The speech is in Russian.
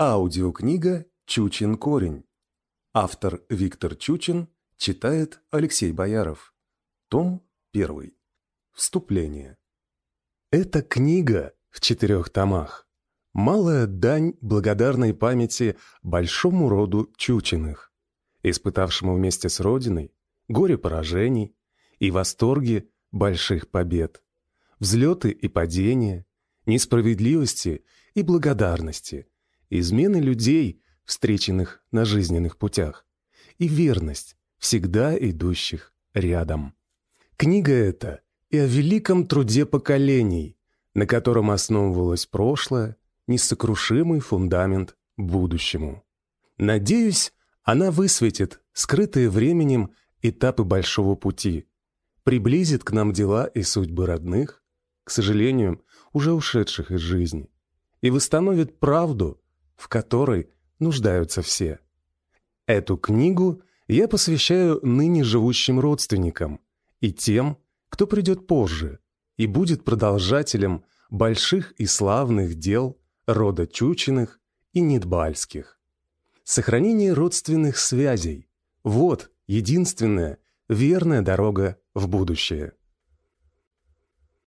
Аудиокнига «Чучин корень». Автор Виктор Чучин читает Алексей Бояров. Том 1. Вступление. Эта книга в четырех томах. Малая дань благодарной памяти большому роду Чучиных, испытавшему вместе с Родиной горе поражений и восторги больших побед, взлеты и падения, несправедливости и благодарности – измены людей, встреченных на жизненных путях, и верность, всегда идущих рядом. Книга эта и о великом труде поколений, на котором основывалось прошлое, несокрушимый фундамент будущему. Надеюсь, она высветит скрытые временем этапы большого пути, приблизит к нам дела и судьбы родных, к сожалению, уже ушедших из жизни, и восстановит правду в которой нуждаются все. Эту книгу я посвящаю ныне живущим родственникам и тем, кто придет позже и будет продолжателем больших и славных дел рода Чучиных и Нидбальских. Сохранение родственных связей – вот единственная верная дорога в будущее.